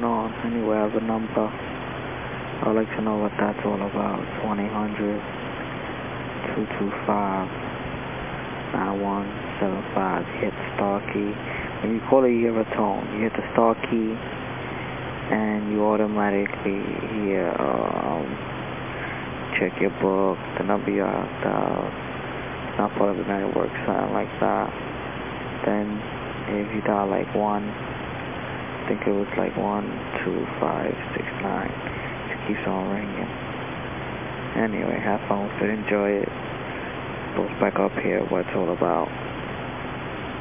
going on? Anyway, I have a number. I'd like to know what that's all about. It's 1-800-225-9175. Hit star key. When you call it, you hear a tone. You hit the star key, and you automatically hear, um, check your book, the number you have dialed. Not part of the network, something like that. Then, if you dial like 1, I think it was like 12569. It keeps on ringing. Anyway, have fun with it. Enjoy it. Goes back up here what it's all about.